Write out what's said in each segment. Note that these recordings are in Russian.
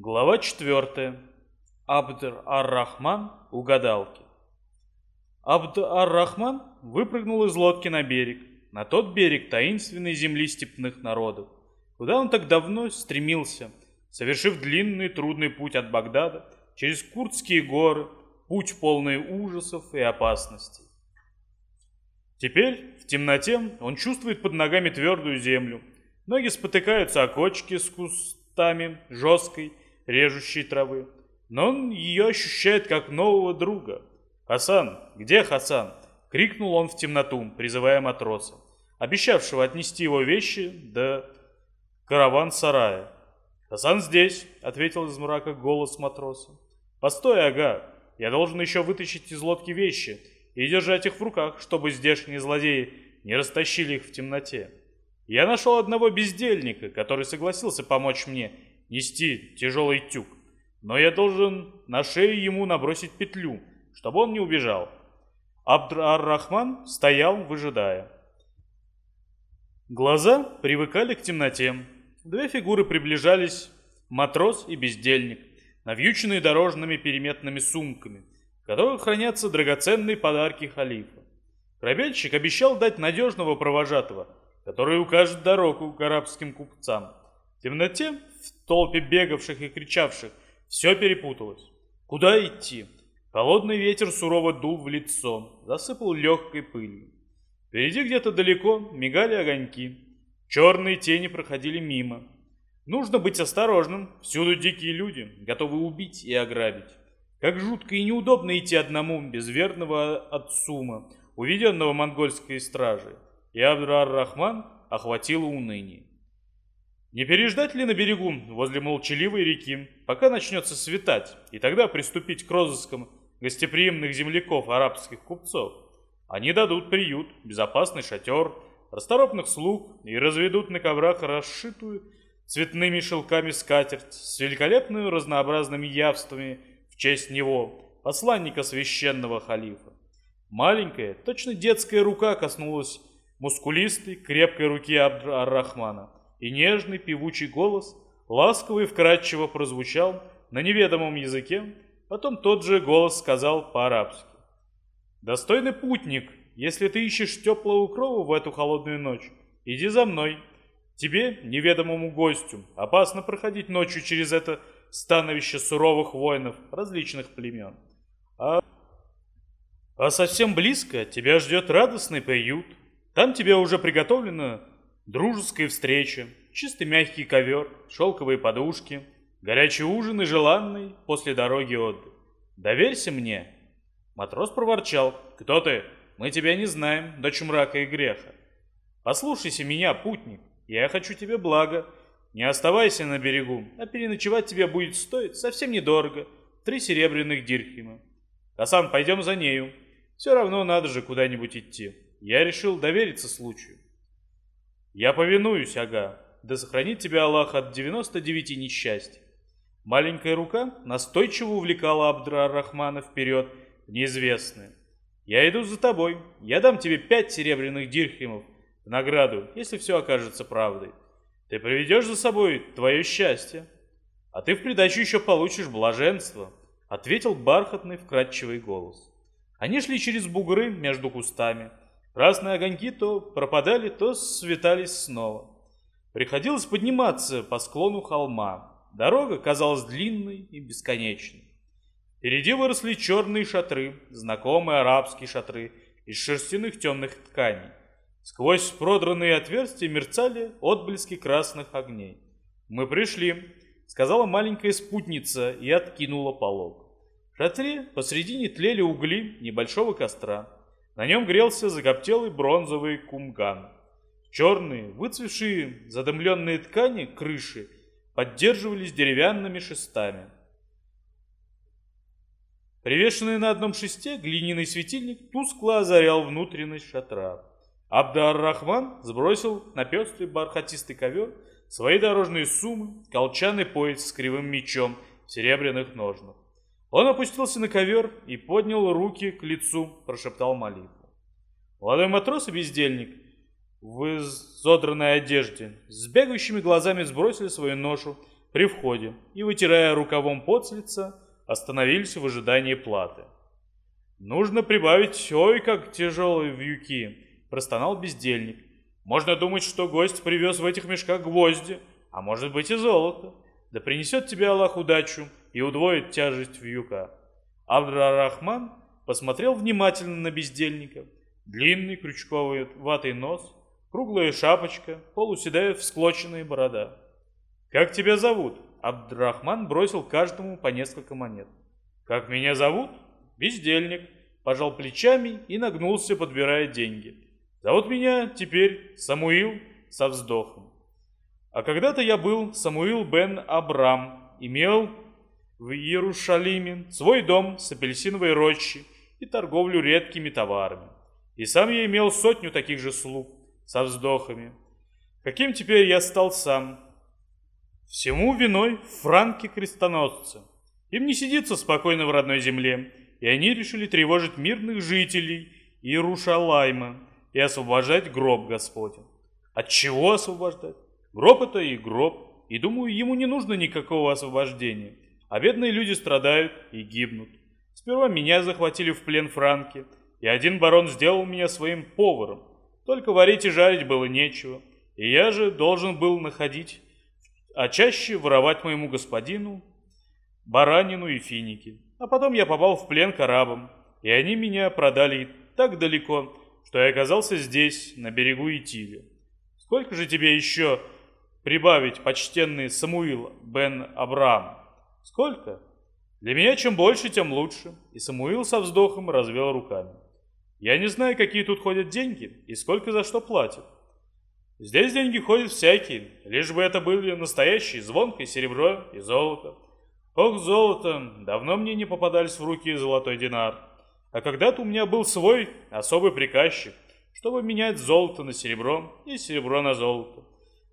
Глава 4. Абд ар-Рахман у гадалки. Абд ар-Рахман выпрыгнул из лодки на берег, на тот берег таинственной земли степных народов, куда он так давно стремился, совершив длинный трудный путь от Багдада через Курдские горы, путь полный ужасов и опасностей. Теперь, в темноте, он чувствует под ногами твердую землю, ноги спотыкаются о кочки с кустами жесткой, режущей травы. Но он ее ощущает как нового друга. «Хасан! Где Хасан?» — крикнул он в темноту, призывая матроса, обещавшего отнести его вещи до караван-сарая. «Хасан здесь!» — ответил из мрака голос матроса. «Постой, ага! Я должен еще вытащить из лодки вещи и держать их в руках, чтобы здешние злодеи не растащили их в темноте. Я нашел одного бездельника, который согласился помочь мне нести тяжелый тюк, но я должен на шею ему набросить петлю, чтобы он не убежал. Абд-ар-Рахман стоял, выжидая. Глаза привыкали к темноте. Две фигуры приближались, матрос и бездельник, навьюченные дорожными переметными сумками, в которых хранятся драгоценные подарки халифа. Корабельщик обещал дать надежного провожатого, который укажет дорогу к арабским купцам. В темноте, в толпе бегавших и кричавших, все перепуталось. Куда идти? Холодный ветер сурово дул в лицо, засыпал легкой пылью. Впереди где-то далеко мигали огоньки. Черные тени проходили мимо. Нужно быть осторожным, всюду дикие люди, готовы убить и ограбить. Как жутко и неудобно идти одному, без верного отсума, уведенного монгольской стражей. И Абдур-Рахман охватило уныние. Не переждать ли на берегу, возле молчаливой реки, пока начнется светать, и тогда приступить к розыскам гостеприимных земляков арабских купцов? Они дадут приют, безопасный шатер, расторопных слуг и разведут на коврах расшитую цветными шелками скатерть с великолепными разнообразными явствами в честь него, посланника священного халифа. Маленькая, точно детская рука коснулась мускулистой, крепкой руки Абд-ар-Рахмана – и нежный певучий голос ласково и вкрадчиво прозвучал на неведомом языке, потом тот же голос сказал по-арабски. «Достойный путник, если ты ищешь теплого крова в эту холодную ночь, иди за мной. Тебе, неведомому гостю, опасно проходить ночью через это становище суровых воинов различных племен. А, а совсем близко тебя ждет радостный приют. Там тебе уже приготовлено Дружеская встреча, чистый мягкий ковер, шелковые подушки, горячий ужин и желанный после дороги отдых. Доверься мне. Матрос проворчал. Кто ты? Мы тебя не знаем, дочь мрака и греха. Послушайся меня, путник. Я хочу тебе блага. Не оставайся на берегу, а переночевать тебе будет стоить совсем недорого. Три серебряных дирхима. Хасан, пойдем за нею. Все равно надо же куда-нибудь идти. Я решил довериться случаю. «Я повинуюсь, ага, да сохранит тебя Аллах от 99 несчастий». Маленькая рука настойчиво увлекала Абдра-Рахмана вперед в неизвестное. «Я иду за тобой. Я дам тебе пять серебряных дирхемов в награду, если все окажется правдой. Ты приведешь за собой твое счастье, а ты в придачу еще получишь блаженство», — ответил бархатный вкрадчивый голос. Они шли через бугры между кустами, Красные огоньки то пропадали, то светались снова. Приходилось подниматься по склону холма. Дорога казалась длинной и бесконечной. Впереди выросли черные шатры, знакомые арабские шатры из шерстяных темных тканей. Сквозь продранные отверстия мерцали отблески красных огней. «Мы пришли», — сказала маленькая спутница и откинула полог. В шатре посредине тлели угли небольшого костра. На нем грелся закоптелый бронзовый кумган. Черные, выцвевшие, задымленные ткани крыши поддерживались деревянными шестами. Привешенный на одном шесте глиняный светильник тускло озарял внутренность шатра. Абдар-Рахман сбросил на пестрый бархатистый ковер свои дорожные суммы, колчаный пояс с кривым мечом в серебряных ножнах. Он опустился на ковер и поднял руки к лицу, прошептал молитву. Молодой матрос и бездельник в изодранной одежде с бегающими глазами сбросили свою ношу, при входе и, вытирая рукавом пот с лица, остановились в ожидании платы. «Нужно прибавить, ой, как тяжелые вьюки!» – простонал бездельник. «Можно думать, что гость привез в этих мешках гвозди, а может быть и золото. Да принесет тебе Аллах удачу и удвоит тяжесть вьюка». Абдрарахман посмотрел внимательно на бездельника. Длинный крючковый ватый нос, круглая шапочка, полуседая всклоченная борода. «Как тебя зовут?» Абдрахман бросил каждому по несколько монет. «Как меня зовут?» «Бездельник», пожал плечами и нагнулся, подбирая деньги. «Зовут меня теперь Самуил со вздохом. А когда-то я был Самуил бен Абрам, имел в Иерушалиме свой дом с апельсиновой рощей и торговлю редкими товарами. И сам я имел сотню таких же слуг со вздохами. Каким теперь я стал сам? Всему виной франки-крестоносцы. Им не сидится спокойно в родной земле, и они решили тревожить мирных жителей Иерушалайма и освобождать гроб Господень. От чего освобождать? Гроб это и гроб, и думаю, ему не нужно никакого освобождения, а бедные люди страдают и гибнут. Сперва меня захватили в плен франки, и один барон сделал меня своим поваром. Только варить и жарить было нечего, и я же должен был находить, а чаще воровать моему господину баранину и финики. А потом я попал в плен к арабам, и они меня продали так далеко, что я оказался здесь, на берегу Итиля. Сколько же тебе еще прибавить, почтенный Самуил бен Абрам? Сколько? Для меня чем больше, тем лучше. И Самуил со вздохом развел руками. Я не знаю, какие тут ходят деньги и сколько за что платят. Здесь деньги ходят всякие, лишь бы это были настоящие, звонкое серебро и золото. Ох, золото, давно мне не попадались в руки золотой динар. А когда-то у меня был свой особый приказчик, чтобы менять золото на серебро и серебро на золото.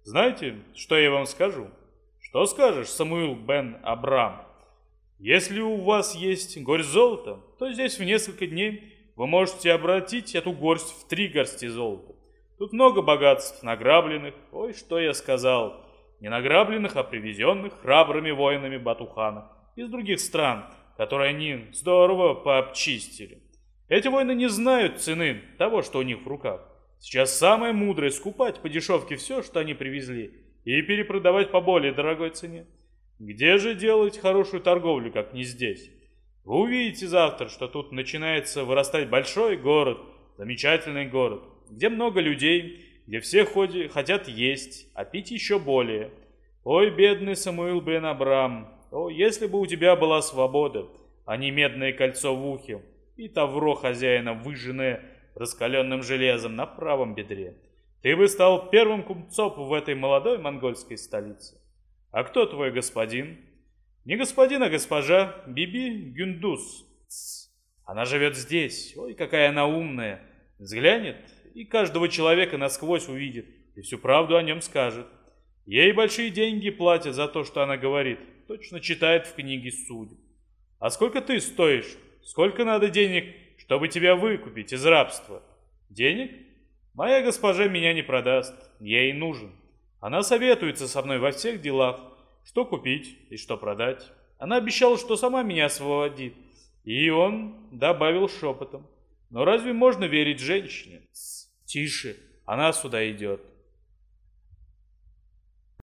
Знаете, что я вам скажу? Что скажешь, Самуил бен Абрам? Если у вас есть горсть золота, то здесь в несколько дней вы можете обратить эту горсть в три горсти золота. Тут много богатств награбленных. Ой, что я сказал не награбленных, а привезенных храбрыми воинами Батухана из других стран, которые они здорово пообчистили. Эти воины не знают цены того, что у них в руках. Сейчас самое мудрое скупать по дешевке все, что они привезли, и перепродавать по более дорогой цене. Где же делать хорошую торговлю, как не здесь? Вы увидите завтра, что тут начинается вырастать большой город, замечательный город, где много людей, где все ходи, хотят есть, а пить еще более. Ой, бедный Самуил бен Абрам, о, если бы у тебя была свобода, а не медное кольцо в ухе и тавро хозяина, выжженное раскаленным железом на правом бедре, ты бы стал первым купцом в этой молодой монгольской столице. А кто твой господин? Не господин, а госпожа Биби Гюндус. Она живет здесь. Ой, какая она умная. Взглянет и каждого человека насквозь увидит и всю правду о нем скажет. Ей большие деньги платят за то, что она говорит, точно читает в книге судеб. А сколько ты стоишь? Сколько надо денег, чтобы тебя выкупить из рабства? Денег? Моя госпожа меня не продаст, я ей нужен. Она советуется со мной во всех делах, что купить и что продать. Она обещала, что сама меня освободит. И он добавил шепотом. Но разве можно верить женщине? Тише, она сюда идет.